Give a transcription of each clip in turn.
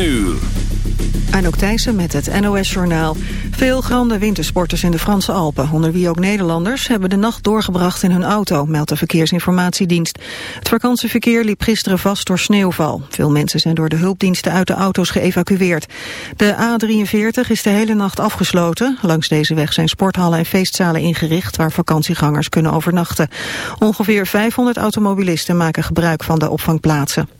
uur. Anouk Thijssen met het NOS-journaal. Veel grande wintersporters in de Franse Alpen, onder wie ook Nederlanders... hebben de nacht doorgebracht in hun auto, meldt de Verkeersinformatiedienst. Het vakantieverkeer liep gisteren vast door sneeuwval. Veel mensen zijn door de hulpdiensten uit de auto's geëvacueerd. De A43 is de hele nacht afgesloten. Langs deze weg zijn sporthallen en feestzalen ingericht... waar vakantiegangers kunnen overnachten. Ongeveer 500 automobilisten maken gebruik van de opvangplaatsen.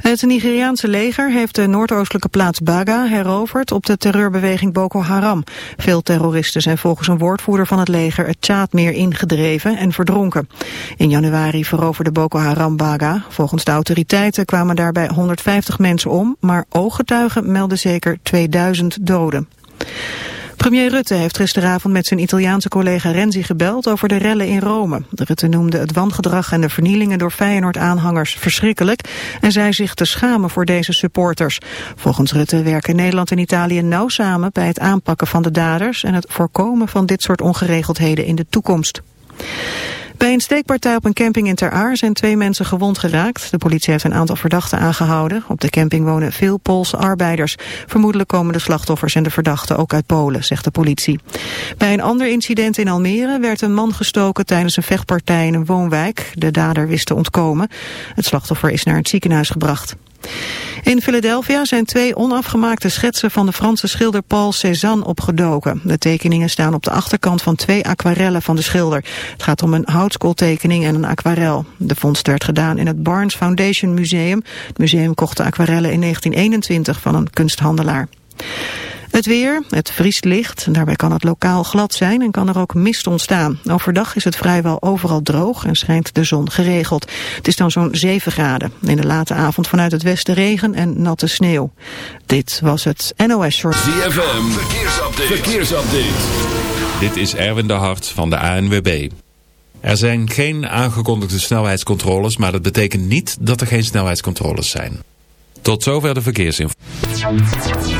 Het Nigeriaanse leger heeft de noordoostelijke plaats Baga heroverd op de terreurbeweging Boko Haram. Veel terroristen zijn volgens een woordvoerder van het leger het Tjaadmeer ingedreven en verdronken. In januari veroverde Boko Haram Baga. Volgens de autoriteiten kwamen daarbij 150 mensen om, maar ooggetuigen melden zeker 2000 doden. Premier Rutte heeft gisteravond met zijn Italiaanse collega Renzi gebeld over de rellen in Rome. Rutte noemde het wangedrag en de vernielingen door Feyenoord-aanhangers verschrikkelijk en zei zich te schamen voor deze supporters. Volgens Rutte werken Nederland en Italië nauw samen bij het aanpakken van de daders en het voorkomen van dit soort ongeregeldheden in de toekomst. Bij een steekpartij op een camping in Ter Aar zijn twee mensen gewond geraakt. De politie heeft een aantal verdachten aangehouden. Op de camping wonen veel Poolse arbeiders. Vermoedelijk komen de slachtoffers en de verdachten ook uit Polen, zegt de politie. Bij een ander incident in Almere werd een man gestoken tijdens een vechtpartij in een woonwijk. De dader wist te ontkomen. Het slachtoffer is naar het ziekenhuis gebracht. In Philadelphia zijn twee onafgemaakte schetsen van de Franse schilder Paul Cézanne opgedoken. De tekeningen staan op de achterkant van twee aquarellen van de schilder. Het gaat om een houtskooltekening en een aquarel. De vondst werd gedaan in het Barnes Foundation Museum. Het museum kocht de aquarellen in 1921 van een kunsthandelaar. Het weer, het vriest licht, daarbij kan het lokaal glad zijn en kan er ook mist ontstaan. Overdag is het vrijwel overal droog en schijnt de zon geregeld. Het is dan zo'n 7 graden. In de late avond vanuit het westen regen en natte sneeuw. Dit was het NOS Short. ZFM, verkeersupdate. verkeersupdate. Dit is Erwin de Hart van de ANWB. Er zijn geen aangekondigde snelheidscontroles, maar dat betekent niet dat er geen snelheidscontroles zijn. Tot zover de verkeersinformatie.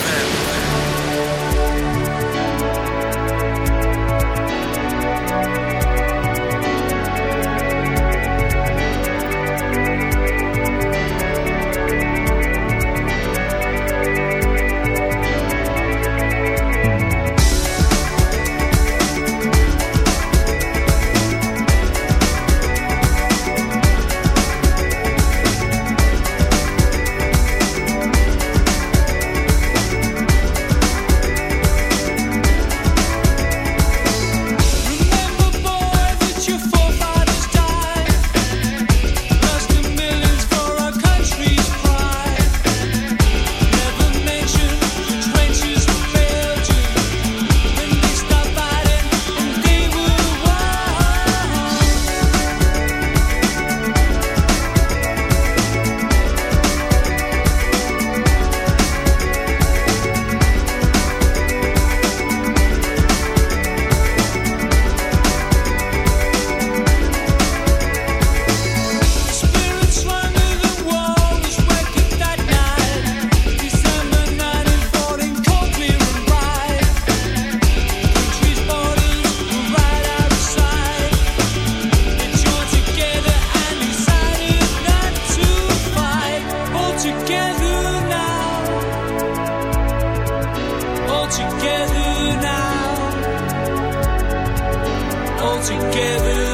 Together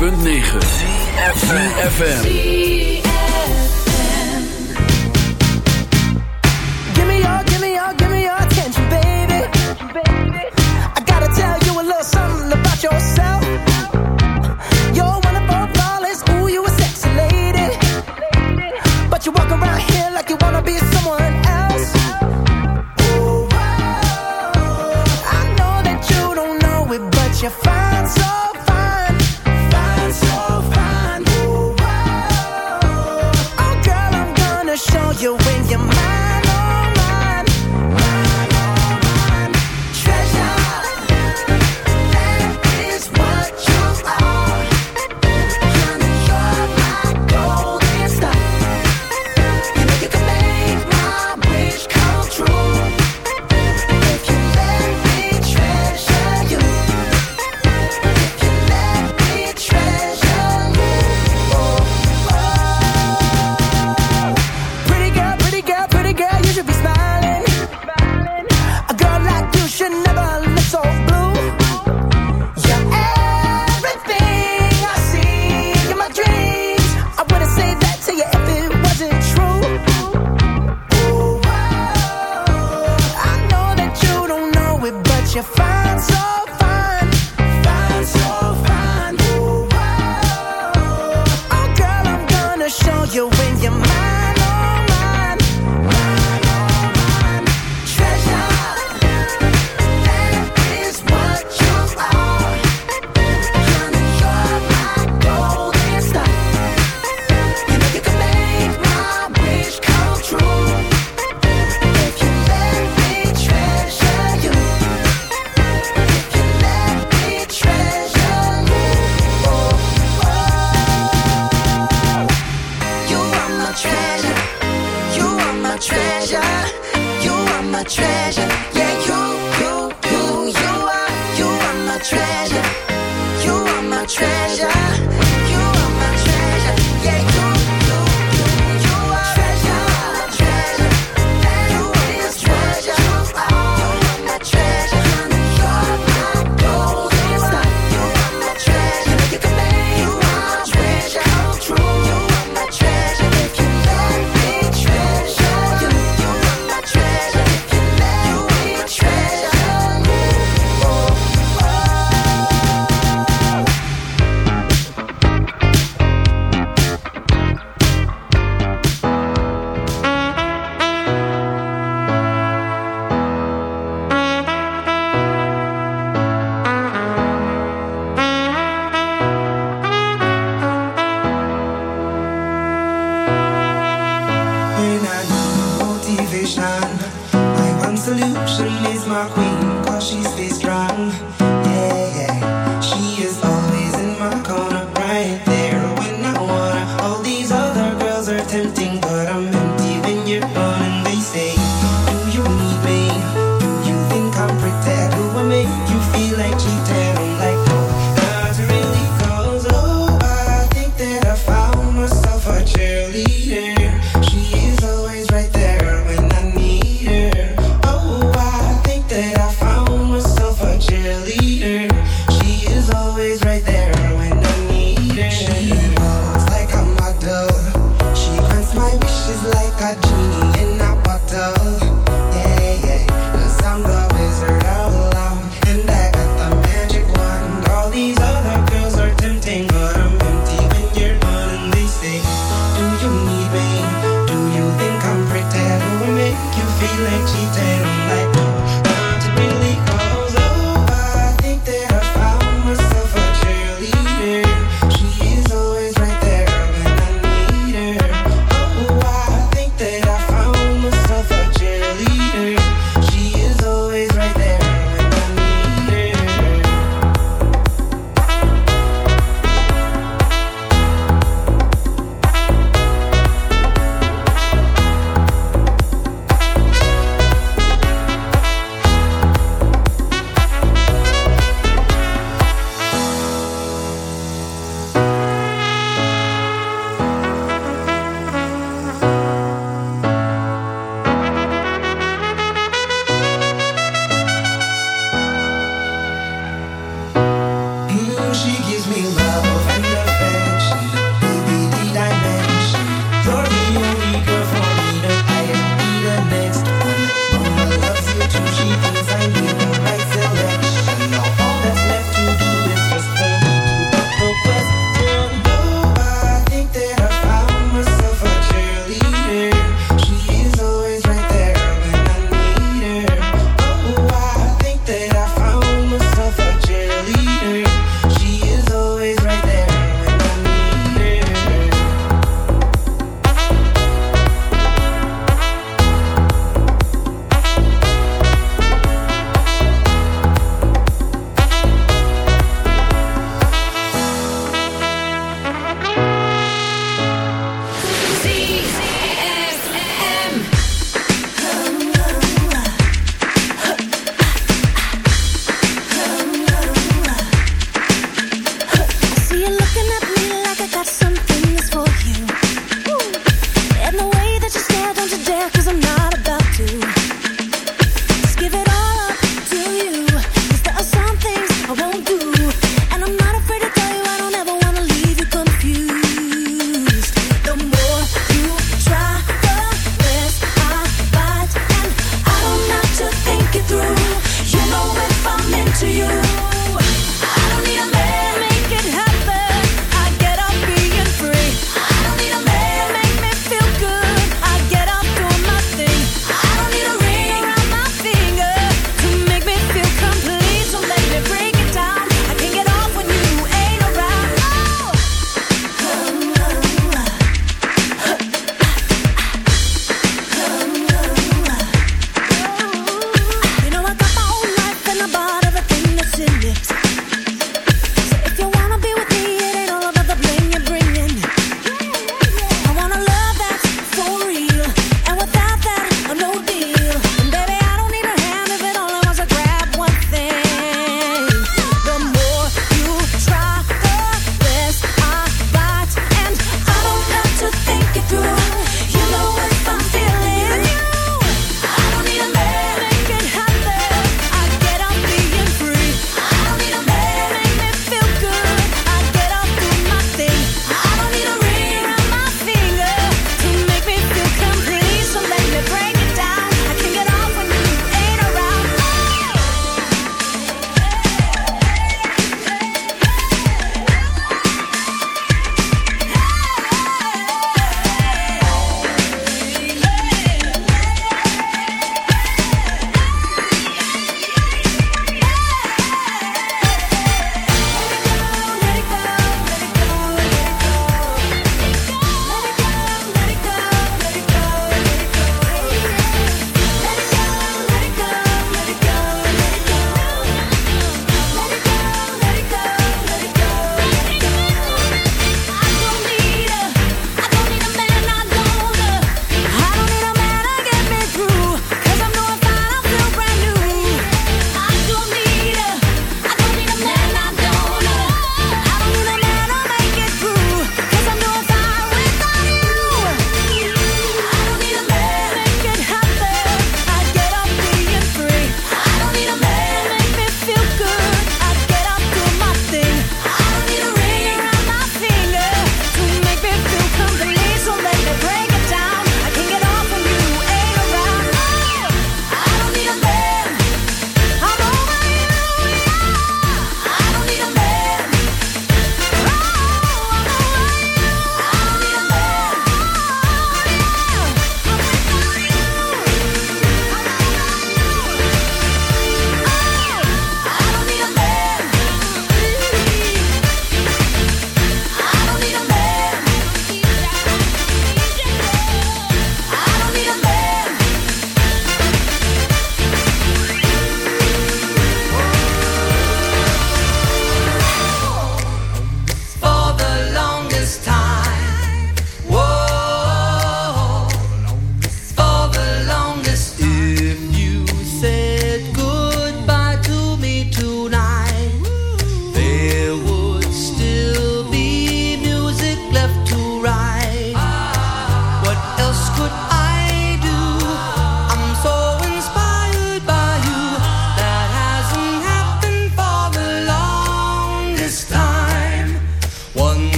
106.9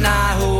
and I hope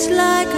it's like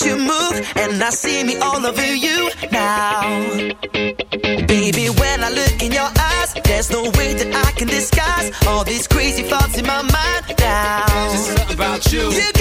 that you move, and I see me all over you now. Baby, when I look in your eyes, there's no way that I can disguise all these crazy thoughts in my mind now. There's something about you. you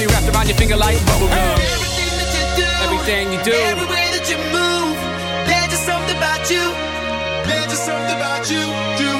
me wrapped around your finger like bubblegum. Everything that you do, everything you do, every way that you move, there's just something about you. There's just something about you. Do